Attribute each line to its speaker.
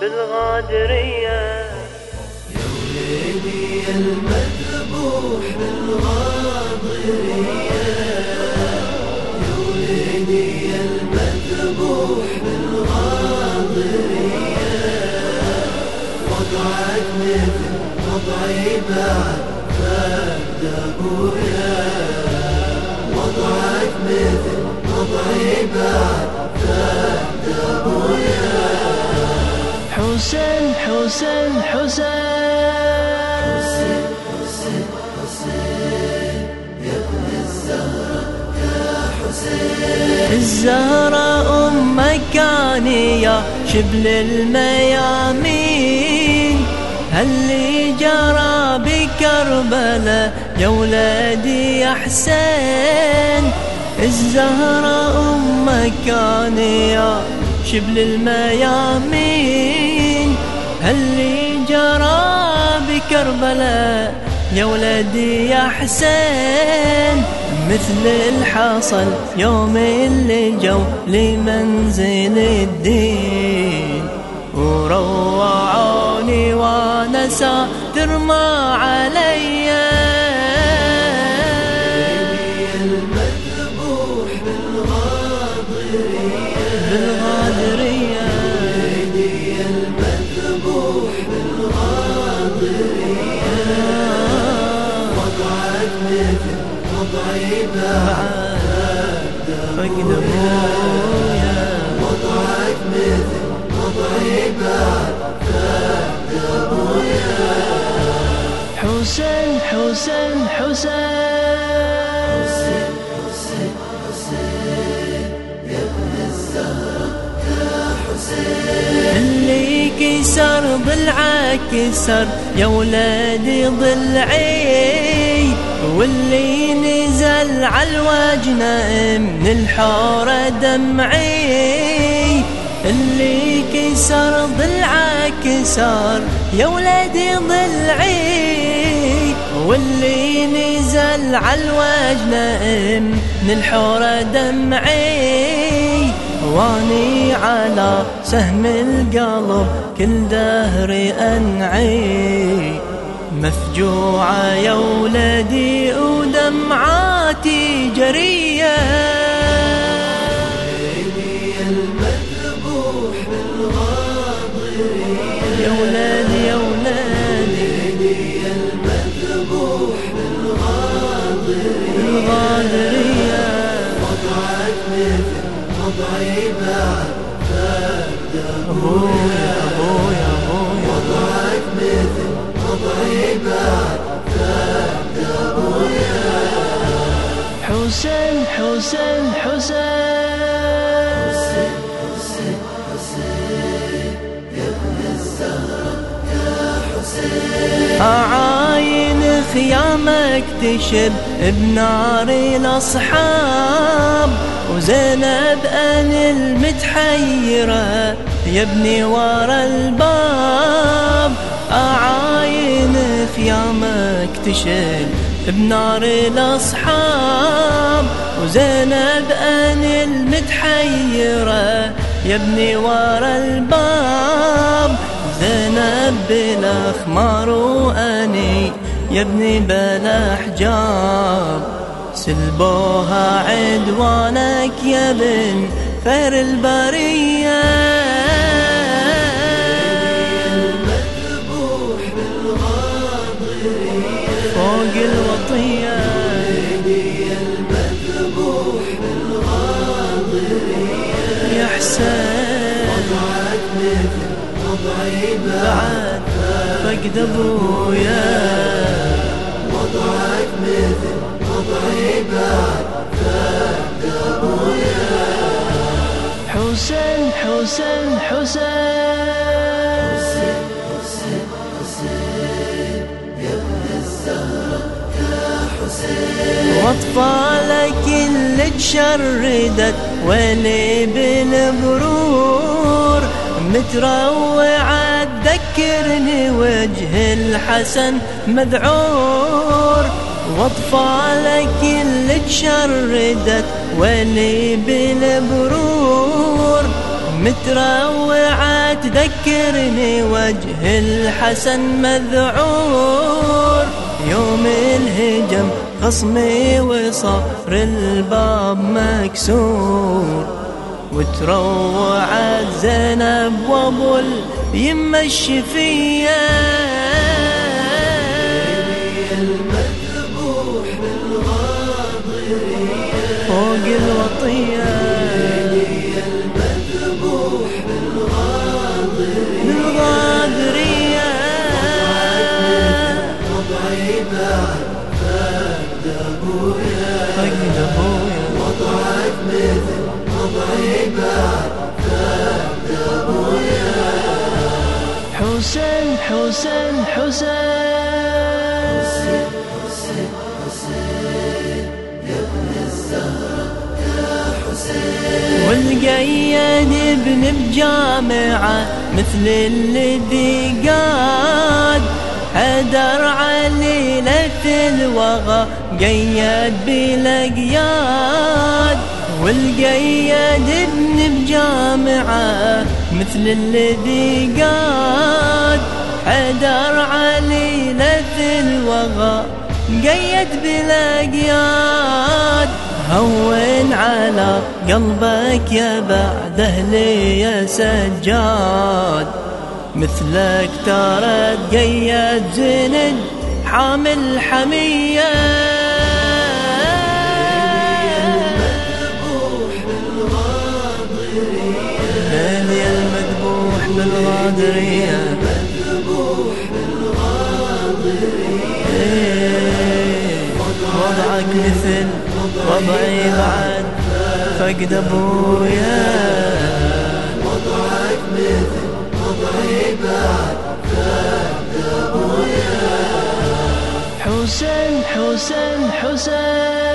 Speaker 1: بالغادرية.
Speaker 2: يا وليدي المذبوح بالغادرية يا وليدي المذبوح بالغادرية وضعك مثل وضعي بعد فقد ابويا وضعك مثل وضعي بعد فقد أبويا.
Speaker 1: حسين حسين حسين. الزهرة أم مكاني يا شبل الميامين. هاللي جرى بكربلاء يا ولادي يا حسين؟ الزهرة أم مكاني يا شبل الميامين. هاللي جرى بكربلاء يا ولدي يا حسين مثل الحصل يوم اللي جو لمنزل الدين. وروعوني وأنا ساتر ما علي.
Speaker 2: المذبوح بالغاضرية
Speaker 1: فقد ابويا
Speaker 2: وضعك مثل وضعي بعد فقد ابويا
Speaker 1: حسين حسين حسين. اللي كسر ضلعك كسر يا ولادي ضلعي واللي نزل عالوجنة من الحورة دمعي اللي كسر ضلعك كسر يا ولادي ضلعي واللي نزل عالوجنة من الحورة دمعي. واني على سهم القلب كل دهري أنعي مفجوعة يا ولدي ودمعاتي جرية.
Speaker 2: وليدي المذبوح بالغاضرية
Speaker 1: يا ولادي يا ولادي.
Speaker 2: وليدي المذبوح بالغاضرية
Speaker 1: الغادرية.
Speaker 2: وضعك مثل وضعي بعد فقد
Speaker 1: حسين حسين حسين. أعاين خيامك تشب بنار الأصحاب وزينب أن المتحيرة يا ابني ورا الباب. أعاين خيامك تشب بنار الأصحاب وزينب أن المتحيرة يا ابني ورا الباب زينب بلا خمار وأني يا ابني بلا حجاب سلبوها عدوانك يا بن خير البرية.
Speaker 2: وضعي بعد
Speaker 1: فقد أبويا.
Speaker 2: وضعك مثل وضعي بعد فقد أبويا.
Speaker 1: حسين حسين حسين. وأطفالك اللي تشردت ولي بالبرور متروعة تذكرني وجه الحسن مذعور. وأطفالك اللي تشردت ولي بالبرور. متروعة تذكرني وجه الحسن مذعور. يوم الهجم خصمي وصار الباب مكسور. وتروعت زينب وابو اليمة الشفيه فوق الوطية.
Speaker 2: المذبوح بالغاضرية
Speaker 1: بالغاضرية
Speaker 2: وضعي بعد فقد أبويا.
Speaker 1: فقد ابويا
Speaker 2: وضعك مثل وضعي بعد
Speaker 1: حسين حسين حسين. والقيد ابن بجامعة مثل الذي قاد حدر علي لث الوغى قيد بلقياد. والقيد ابن بجامعة مثل الذي قاد حدر علي لث الوغى. قيد بلقياد هون على قلبك يا بعد أهلي يا سجاد. مثلك ترى تقيد زند حامل حمية. بالغادرية
Speaker 2: مذبوح بالغاضرية
Speaker 1: وضعك مثل وضعي بعد فقد ابويا
Speaker 2: وضعك مثل وضعي بعد فقد ابويا
Speaker 1: حسين حسين
Speaker 2: حسين.